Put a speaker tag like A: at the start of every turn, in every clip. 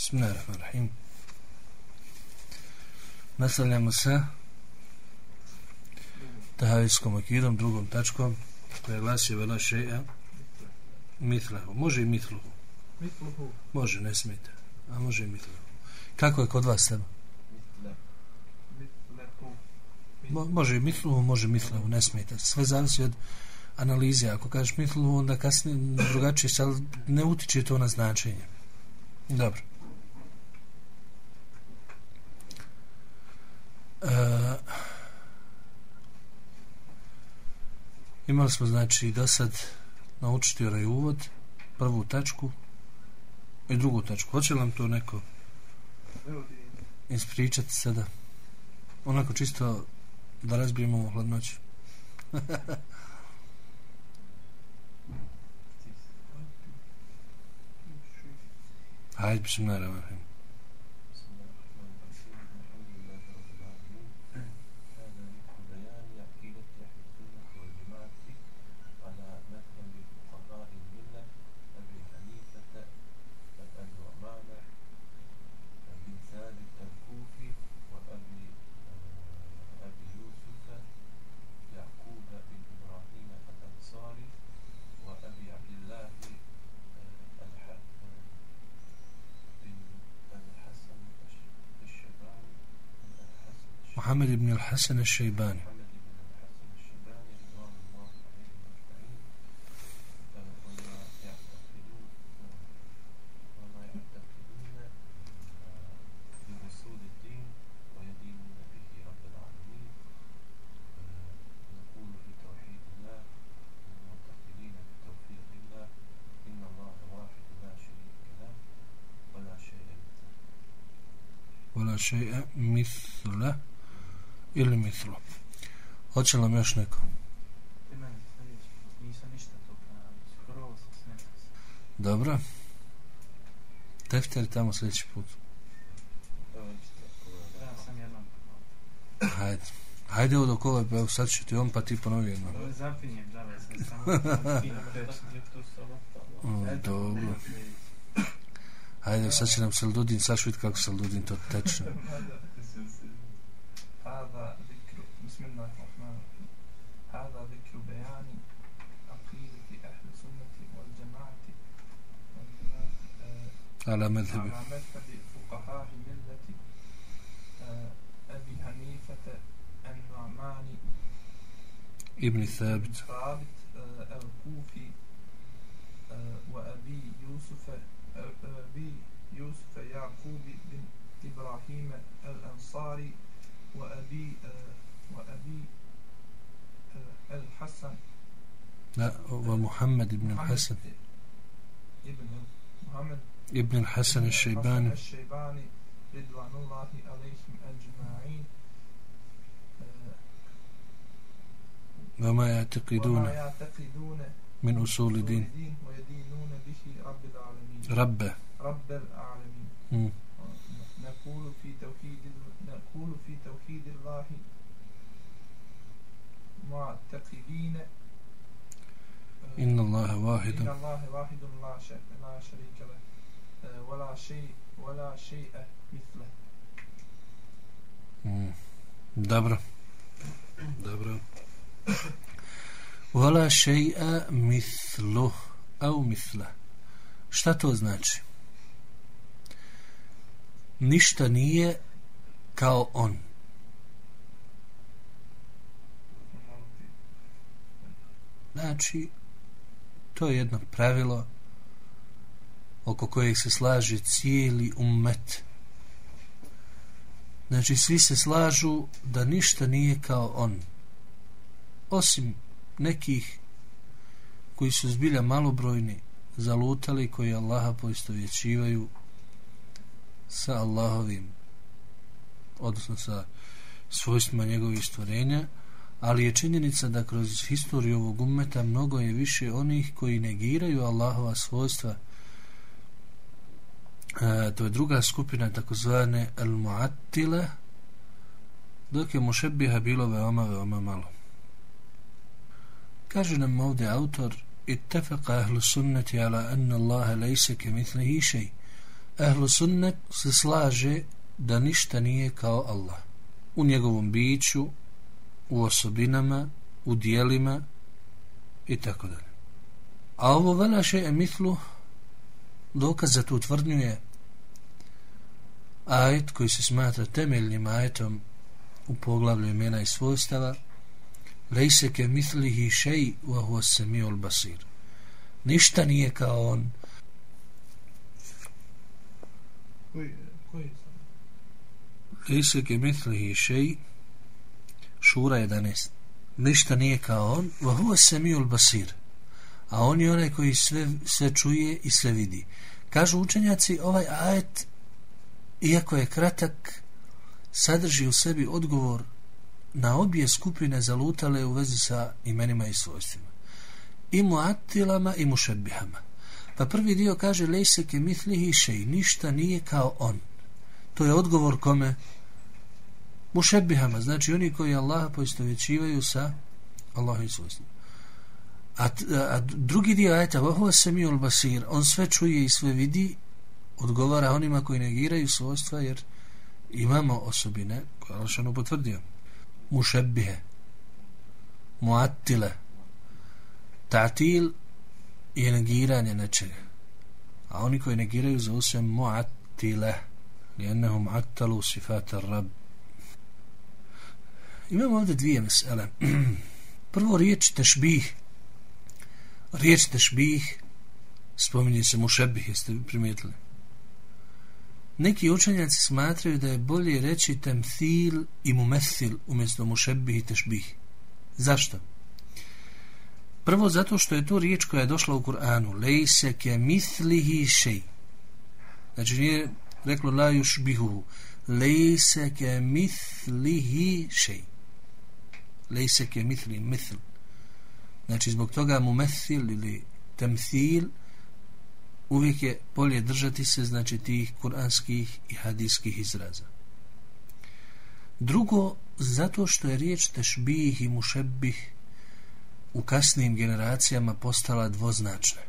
A: Bismillahirrahmanirrahim. Nastavljamo se tahavijskom akidom, drugom tačkom, koja glasi vela šeja mitlahu. Može i mitluhu.
B: Mitluhu.
A: Može, ne smijete. A može i mitluhu. Kako je kod vas tema? Mo, može i mitluhu, može mitluhu, ne smijete. Sve zavisi od analize. Ako kažeš mitluhu, onda kasnije drugačije, ali ne utiče to na značenje. Dobro. E, imali smo znači do sad naučiti onaj uvod prvu tačku i drugu tačku. Hoće li nam to neko ispričati sada? Onako čisto da razbijemo ovu hladnoću. Hajde bišem محمد بن الحسن الشيباني. شيء مثله. Ili mitru. Hoće li nam još neko? Dobro. Tefter tamo sljedeći put. Hajde. Hajde od okolo, evo sad ću ti on pa ti ponovi jedno.
B: Zapinjem, da,
A: Dobro. Hajde, sad će nam Saldudin sašvit kako Saldudin to teče.
B: بسم الله الرحمن الرحيم. هذا ذكر بيان عقيدة أهل السنة والجماعة
A: على مذهب.
B: على مذهب فقهاء ملة أبي حنيفة النعمان.
A: ابن ثابت.
B: ثابت الكوفي وأبي يوسف أبي يوسف يعقوب بن إبراهيم الأنصاري وأبي وأبي الحسن.
A: لا هو محمد بن الحسن.
B: ابن محمد.
A: ابن الحسن الشيباني.
B: الشيباني رضوان الله عليهم أجمعين.
A: وما يعتقدون
B: وما يعتقدون
A: من أصول الدين.
B: ويدينون به رب العالمين.
A: رب.
B: رب العالمين. نقول في توحيد نقول في توحيد الله معتقدين
A: إن الله
B: إن
A: واحد
B: الله واحد لا شريك لا شريك له ولا شيء ولا شيء مثله
A: مم. dobro dobro ولا شيء مثله أو مثله šta to znači ništa nije kao on Znači to je jedno pravilo oko kojeg se slaže cijeli ummet. Znači svi se slažu da ništa nije kao on. Osim nekih koji su zbilja malobrojni zalutali koji Allaha poistovjećivaju sa Allahovim odnosno sa svojstvima njegovih stvorenja ali je činjenica da kroz historiju ovog ummeta mnogo je više onih koji negiraju Allahova svojstva e, to je druga skupina takozvane al-mu'attile dok je mušebiha bilo veoma veoma malo kaže nam ovdje autor اتفق أهل السنة على أن الله ليس كمثله شيء Ehlu sunnet se slaže da ništa nije kao Allah. U njegovom biću, u osobinama, u dijelima i tako dalje. A ovo velaše emitlu dokaz za tu tvrdnju je ajet koji se smatra temeljnim ajetom u poglavlju imena i svojstava lejse ke mitlihi šej wa huwa samiul basir. Ništa nije kao on. Lejse ke mitlihi šej šura 11 ništa nije kao on wa huwa samiul basir a on je onaj koji sve, sve čuje i sve vidi kažu učenjaci ovaj ajet iako je kratak sadrži u sebi odgovor na obje skupine zalutale u vezi sa imenima i svojstvima. I muatilama i mušebihama. Pa prvi dio kaže lejseke mitlihi šej, ništa nije kao on. To je odgovor kome mušebihama, znači oni koji Allaha poistovjećivaju sa Allahom svojstvima. A, a drugi dio ajeta, vahova samiul basir, on sve čuje i sve vidi, odgovara onima koji negiraju svojstva, jer imamo osobine koje je Alšanu potvrdio. Mušebihe, muattile ta'til je negiranje nečega. A oni koji negiraju zovu se muattile lijennehum attalu sifata rabb imamo ovdje dvije mesele prvo riječ tešbih riječ tešbih spominje se mušebih jeste primijetili Neki učenjaci smatraju da je bolje reći temthil i mumethil umjesto mušebih i tešbih. Zašto? Prvo zato što je to riječ koja je došla u Kur'anu. Lejse ke mithlihi šej. Znači nije reklo la juš bihuhu. Lejse ke mithlihi šej. Lejse ke mithli mithl. Znači zbog toga mu mesil ili temthil uvijek je bolje držati se znači tih kuranskih i hadijskih izraza. Drugo, zato što je riječ tešbih i mušebih u kasnim generacijama postala dvoznačna.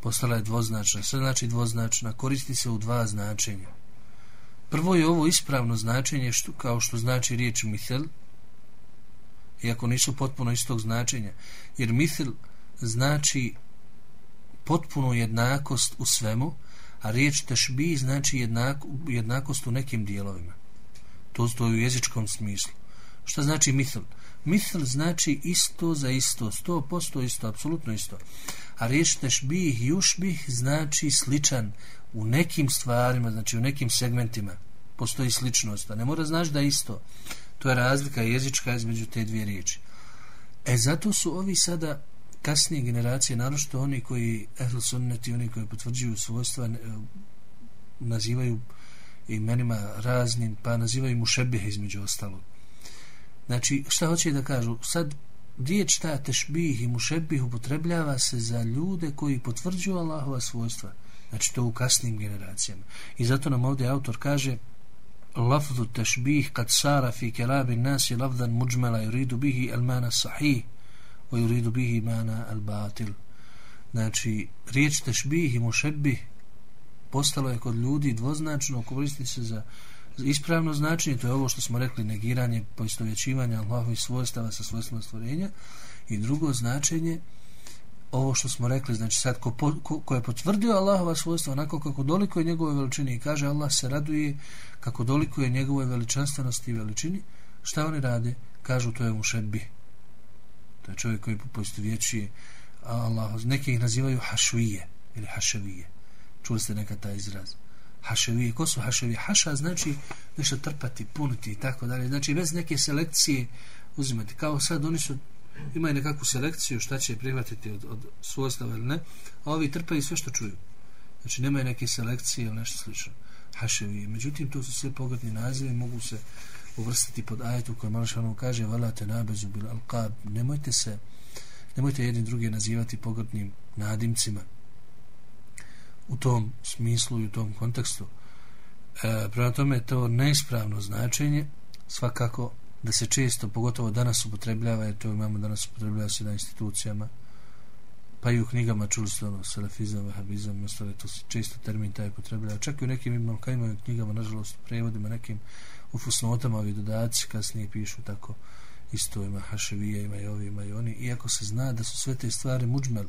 A: Postala je dvoznačna. Sve znači dvoznačna. Koristi se u dva značenja. Prvo je ovo ispravno značenje što, kao što znači riječ mithel, iako nisu potpuno istog značenja. Jer mithel znači potpunu jednakost u svemu, a riječ tešbi znači jednako, jednakost u nekim dijelovima. To stoji u jezičkom smislu. Šta znači mithl? Mithl znači isto za isto, sto posto isto, apsolutno isto. A riječ tešbih, jušbih znači sličan u nekim stvarima, znači u nekim segmentima. Postoji sličnost, a ne mora znači da isto. To je razlika jezička između te dvije riječi. E zato su ovi sada kasnije generacije, naročito oni koji ehl sunneti, oni koji potvrđuju svojstva, nazivaju imenima raznim, pa nazivaju mu šebih između ostalog. Znači, šta hoće da kažu? Sad, riječ ta tešbih i mušebih upotrebljava se za ljude koji potvrđuju Allahova svojstva. Znači, to u kasnim generacijama. I zato nam ovdje autor kaže lafzu tešbih kad sara fi kelabi nasi lafzan muđmela i bihi el mana sahih wa yuridu bihi mana al batil znači riječ tešbih i mušebih postalo je kod ljudi dvoznačno koristi se za ispravno značenje to je ovo što smo rekli negiranje poistovjećivanja Allahovih svojstava sa svojstvima stvorenja i drugo značenje ovo što smo rekli znači sad ko, ko, ko je potvrdio Allahova svojstva onako kako doliko je njegove veličine i kaže Allah se raduje kako doliko je njegove veličanstvenosti i veličini šta oni rade? Kažu to je mušebih to je čovjek koji posto vječi Allah, neki ih nazivaju hašvije ili haševije. Čuli ste nekad taj izraz? Haševije, ko su haševije? haša znači nešto trpati, puniti i tako dalje. Znači bez neke selekcije uzimati, kao sad oni su imaju nekakvu selekciju šta će prihvatiti od, od svojstava ili ne a ovi trpaju sve što čuju. Znači nemaju neke selekcije ili nešto slično. Haševije, međutim to su sve pogrdni nazive mogu se uvrstiti pod ajetu koji Malšanu kaže valate nabezu bil alqab. Nemojte se nemojte jedni drugi nazivati pogrdnim nadimcima u tom smislu i u tom kontekstu. E, prema tome to neispravno značenje svakako da se često pogotovo danas upotrebljava jer to imamo danas upotrebljava se na institucijama pa i u knjigama čuli ste ono salafizam, vahabizam, ostale, to se često termin taj upotrebljava. Čak i u nekim imam imaju knjigama, nažalost, prevodima, nekim u fusnotama, ovi dodaci kasnije pišu tako isto ima haševija, ima i ovi, ima i oni, iako se zna da su sve te stvari muđmel,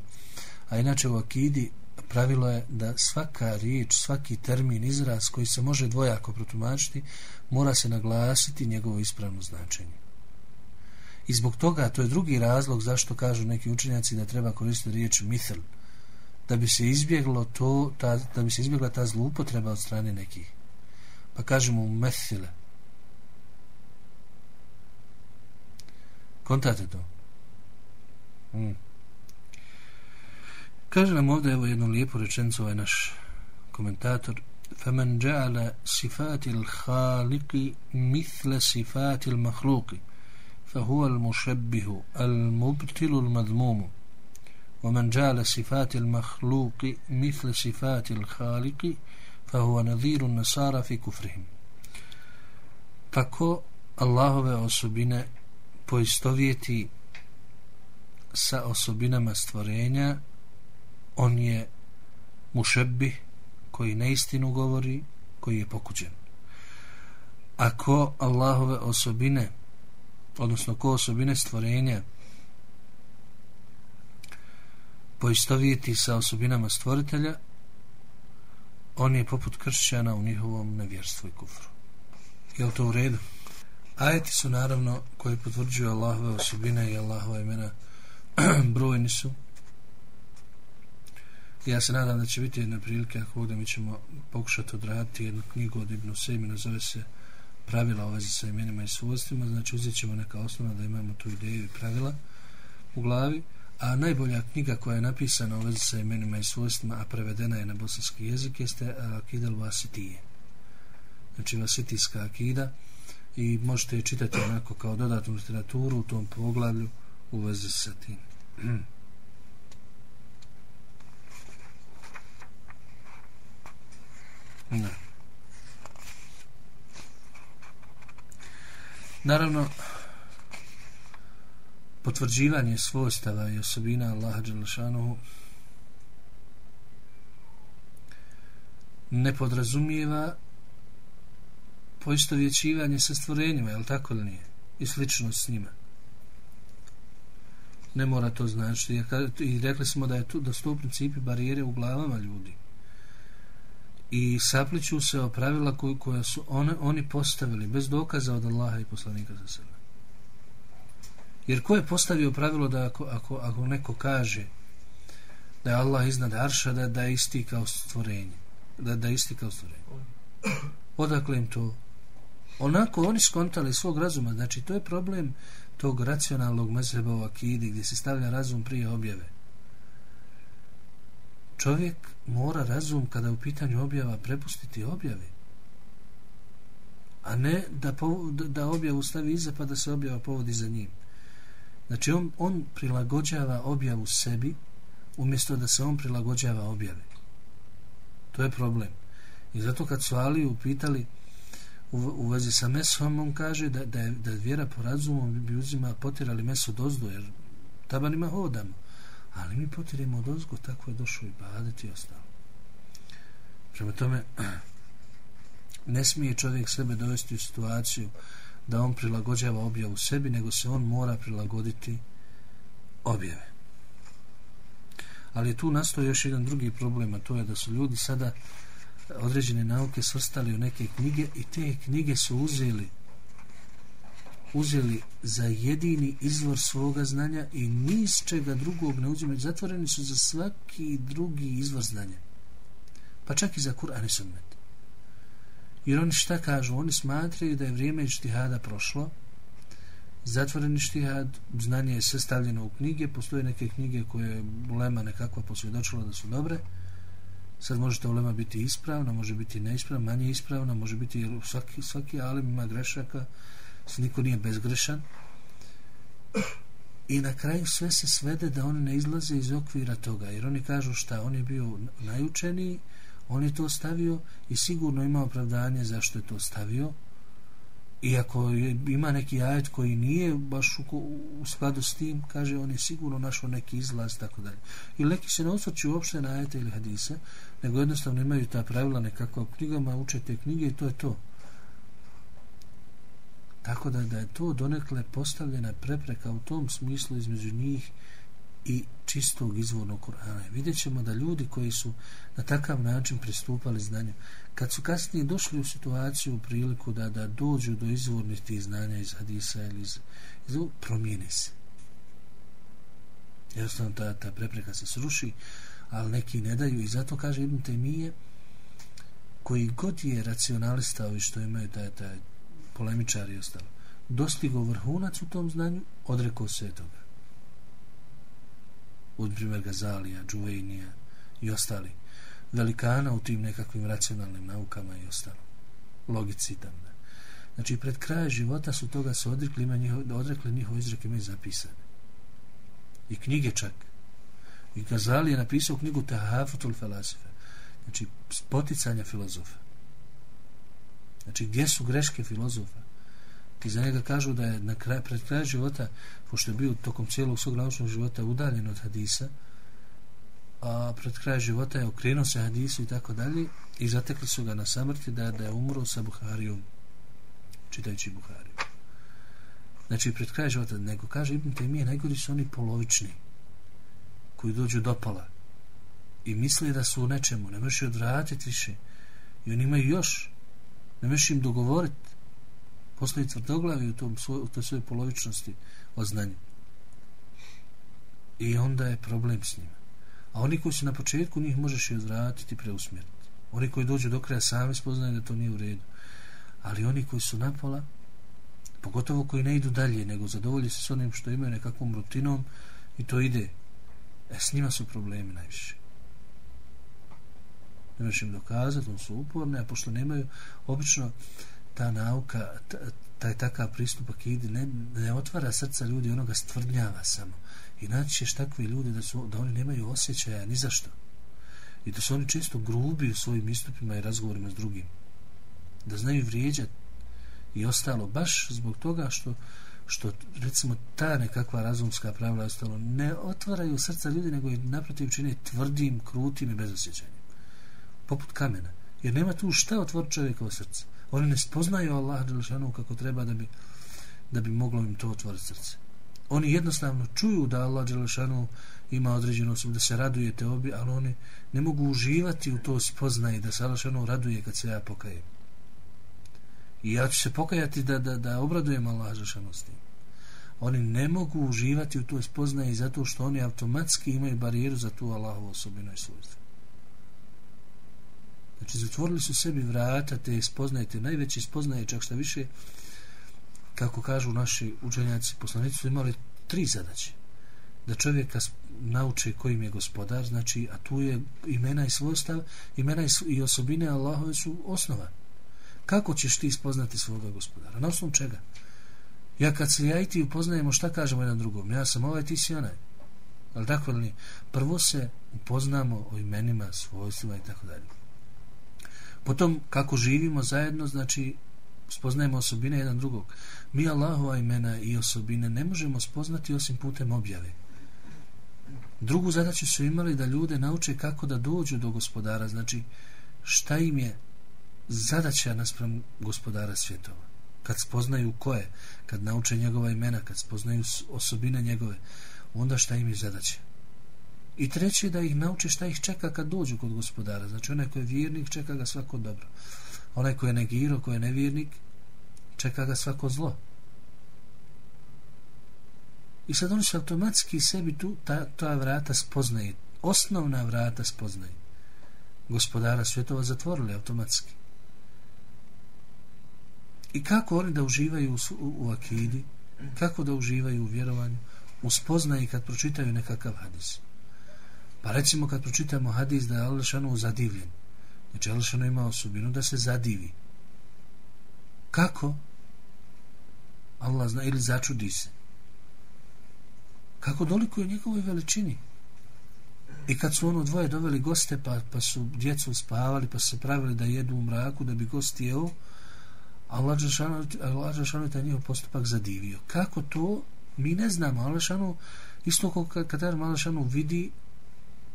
A: a inače u akidi pravilo je da svaka riječ, svaki termin, izraz koji se može dvojako protumačiti, mora se naglasiti njegovo ispravno značenje. I zbog toga, to je drugi razlog zašto kažu neki učenjaci da treba koristiti riječ mithl, da bi se izbjeglo to, ta, da bi se izbjegla ta zloupotreba od strane nekih. Pa kažemo methile. Kontate to. Mm. Kaže nam ovdje evo jednu lijepu rečencu ovaj naš komentator فمن جعل صفات الخالق مثل صفات المخلوق فهو المشبه المبتل المذموم ومن جعل صفات المخلوق مثل صفات الخالق فهو نظير النصارى في كفرهم tako Allahove osobine poistovjeti sa osobinama stvorenja on je mušebih koji neistinu govori koji je pokuđen. Ako Allahove osobine odnosno ko osobine stvorenja poistovijeti sa osobinama stvoritelja on je poput kršćana u njihovom nevjerstvu i kufru. Je li to u redu? ajeti su naravno koji potvrđuju Allahove osobine i Allahove imena. Brojni su ja se nadam da će biti jedna prilika ako ovdje mi ćemo pokušati odraditi jednu knjigu od Ibnu Sejmina zove se pravila u vezi sa imenima i svojstvima, znači uzet ćemo neka osnovna da imamo tu ideju i pravila u glavi, a najbolja knjiga koja je napisana u vezi sa imenima i svojstvima, a prevedena je na bosanski jezik, jeste Akidel Vasitije. Znači Vasitijska akida i možete je čitati onako kao dodatnu literaturu u tom poglavlju u vezi sa tim. Ne. Naravno, potvrđivanje svojstava i osobina Allaha Đelešanohu ne podrazumijeva poistovjećivanje sa stvorenjima, je li tako ili nije? I slično s njima. Ne mora to značiti. I rekli smo da je tu, da su to principi barijere u glavama ljudi i sapliću se o pravila koje, koje su one, oni postavili bez dokaza od Allaha i poslanika za sebe. Jer ko je postavio pravilo da ako, ako, ako neko kaže da je Allah iznad Arša, da, da je isti kao stvorenje. Da, da je isti kao stvorenje. Odakle im to? Onako oni skontali svog razuma. Znači, to je problem tog racionalnog mezheba u akidi gdje se stavlja razum prije objave čovjek mora razum kada u pitanju objava prepustiti objavi a ne da, po, da objavu stavi iza pa da se objava povodi za njim. Znači on, on prilagođava objavu sebi umjesto da se on prilagođava objavi. To je problem. I zato kad su Aliju pitali u, u vezi sa mesom on kaže da, da, je, da vjera po razumu bi uzima potirali meso dozdo jer tabanima hodama ali mi potiremo od ozgo tako je došao i badet i ostalo. Prema tome ne smije čovjek sebe dovesti u situaciju da on prilagođava objavu sebi nego se on mora prilagoditi objave ali tu nastoji još jedan drugi problem a to je da su ljudi sada određene nauke svrstali u neke knjige i te knjige su uzeli uzeli za jedini izvor svoga znanja i niz čega drugog ne uzimaju. Zatvoreni su za svaki drugi izvor znanja. Pa čak i za Kur'an i Sunnet. Jer oni šta kažu? Oni smatraju da je vrijeme štihada prošlo. Zatvoreni štihad, znanje je sve stavljeno u knjige. Postoje neke knjige koje ulema nekakva posvjedočila da su dobre. Sad možete ulema biti ispravna, može biti neispravna, manje ispravna, može biti svaki, svaki alim ima grešaka Znači, niko nije bezgrešan i na kraju sve se svede da oni ne izlaze iz okvira toga jer oni kažu šta, on je bio najučeniji on je to stavio i sigurno ima opravdanje zašto je to stavio iako je, ima neki ajet koji nije baš u, u skladu s tim, kaže on je sigurno našao neki izlaz, tako dalje. I neki se ne osvrću uopšte na ajete ili hadise, nego jednostavno imaju ta pravila nekako u knjigama, uče te knjige i to je to. Tako da, da je to donekle postavljena prepreka u tom smislu između njih i čistog izvornog Kur'ana. Vidjet ćemo da ljudi koji su na takav način pristupali znanju, kad su kasnije došli u situaciju u priliku da da dođu do izvornih tih znanja iz hadisa ili iz, iz promijene se. Jednostavno ta, ta prepreka se sruši, ali neki ne daju i zato kaže Ibn Temije koji god je racionalista ovi što imaju taj, taj polemičari i ostalo, dostigo vrhunac u tom znanju, odrekao se toga. Od primjer Gazalija, Džuvejnija i ostali velikana u tim nekakvim racionalnim naukama i ostalo. Logici tam. Da. Znači, pred kraja života su toga se odrekli, ima njiho, odrekli njihove izreke imaju zapisane. I knjige čak. I Gazali je napisao knjigu Tahafutul Felasife. Znači, poticanja filozofa. Znači, gdje su greške filozofa? Ti za njega kažu da je na kraj, pred kraj života, pošto je bio tokom cijelog svog naučnog života udaljen od hadisa, a pred kraj života je okrenuo se hadisu i tako dalje, i zatekli su ga na samrti da, da je umro sa Buharijom, čitajući Buhariju. Znači, pred kraj života, nego kaže Ibn Taymije, najgori su oni polovični, koji dođu do pola i misle da su u nečemu, ne možeš odvratiti više, i oni imaju još, ne možeš im dogovoriti postoji tvrdoglavi u, tom svoj, u toj svojoj polovičnosti o znanju. I onda je problem s njima. A oni koji su na početku njih možeš i odvratiti preusmjeriti oni koji dođu do kraja sami spoznaju da to nije u redu. Ali oni koji su napola pogotovo koji ne idu dalje nego zadovolji se s onim što imaju nekakvom rutinom i to ide. E, s njima su problemi najviše ne možeš im dokazati, on su uporne, a pošto nemaju, obično ta nauka, taj takav pristup ide, ne, ne otvara srca ljudi, onoga stvrdnjava samo. I naći ćeš takve ljude da, su, da oni nemaju osjećaja ni zašto. I da su oni često grubi u svojim istupima i razgovorima s drugim. Da znaju vrijeđati i ostalo, baš zbog toga što što recimo ta nekakva razumska pravila ostalo ne otvaraju srca ljudi nego i naprotiv čine tvrdim, krutim i bezosjećajnim poput kamena. Jer nema tu šta otvor čovjekovo srce. Oni ne spoznaju Allah Đelešanu kako treba da bi da bi moglo im to otvoriti srce. Oni jednostavno čuju da Allah Đelešanu ima određenu osobu da se radujete obi ali oni ne mogu uživati u to spoznaje da se Allah Đelešanu raduje kad se ja pokajem. I ja ću se pokajati da, da, da obradujem Allah Đelešanu s tim. Oni ne mogu uživati u to spoznaje zato što oni automatski imaju barijeru za tu Allahovu osobinu i svojstvo. Znači, zatvorili su sebi vrata, te spoznajete, najveći spoznaje, čak šta više, kako kažu naši učenjaci, poslanici su imali tri zadaće. Da čovjeka nauče kojim je gospodar, znači, a tu je imena i svojstav, imena i osobine Allahove su osnova. Kako ćeš ti spoznati svoga gospodara? Na osnovu čega? Ja kad se ja i ti upoznajemo, šta kažemo jedan drugom? Ja sam ovaj, ti si onaj. Ali tako li nije? Prvo se upoznamo o imenima, svojstvima i tako dalje. Potom, kako živimo zajedno, znači, spoznajemo osobine jedan drugog. Mi Allahova imena i osobine ne možemo spoznati osim putem objave. Drugu zadaću su imali da ljude nauče kako da dođu do gospodara, znači, šta im je zadaća naspram gospodara svjetova. Kad spoznaju ko je, kad nauče njegova imena, kad spoznaju osobine njegove, onda šta im je zadaća? I treće da ih nauči šta ih čeka kad dođu kod gospodara. Znači onaj ko je vjernik čeka ga svako dobro. Onaj ko je negiro, ko je nevjernik, čeka ga svako zlo. I sad oni se automatski sebi tu ta, ta vrata spoznaje. Osnovna vrata spoznaje. Gospodara svjetova zatvorili automatski. I kako oni da uživaju u, u, u akidi, kako da uživaju u vjerovanju, u spoznaje kad pročitaju nekakav hadis. Pa recimo kad pročitamo hadis da je Alšanu zadivljen. Znači Alšanu ima osobinu da se zadivi. Kako? Allah zna ili začudi se. Kako doliko je njegovoj veličini? I kad su ono dvoje doveli goste pa, pa su djecu spavali pa su se pravili da jedu u mraku da bi gost jeo Allah Žešanu, je taj njihov postupak zadivio. Kako to? Mi ne znamo. Allah Žešanu, isto kao kad, kad Allah vidi,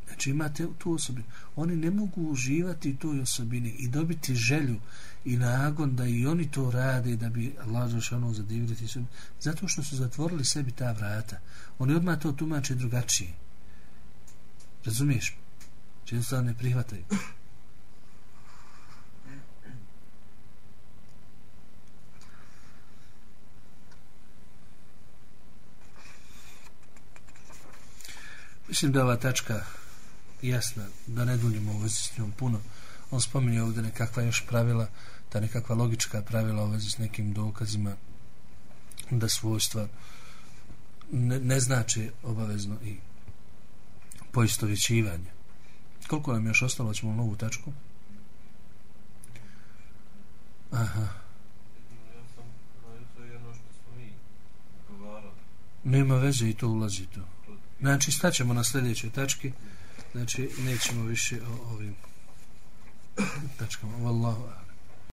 A: znači imate tu osobinu. Oni ne mogu uživati toj osobini i dobiti želju i nagon da i oni to rade da bi Allah Žešanu zadivili ti sebi. Zato što su zatvorili sebi ta vrata. Oni odmah to tumače drugačije. Razumiješ? Znači, Često ne prihvataju. Mislim da ova tačka jasna, da ne duljimo u vezi s njom puno. On spominje ovdje nekakva još pravila, ta nekakva logička pravila u vezi s nekim dokazima da svojstva ne, ne znači obavezno i poistovjećivanje. Koliko nam još ostalo, ćemo novu tačku? Aha. Nema veze i to ulazi to. Znači, staćemo na sljedećoj tački. Znači, nećemo više o ovim tačkama. Wallahu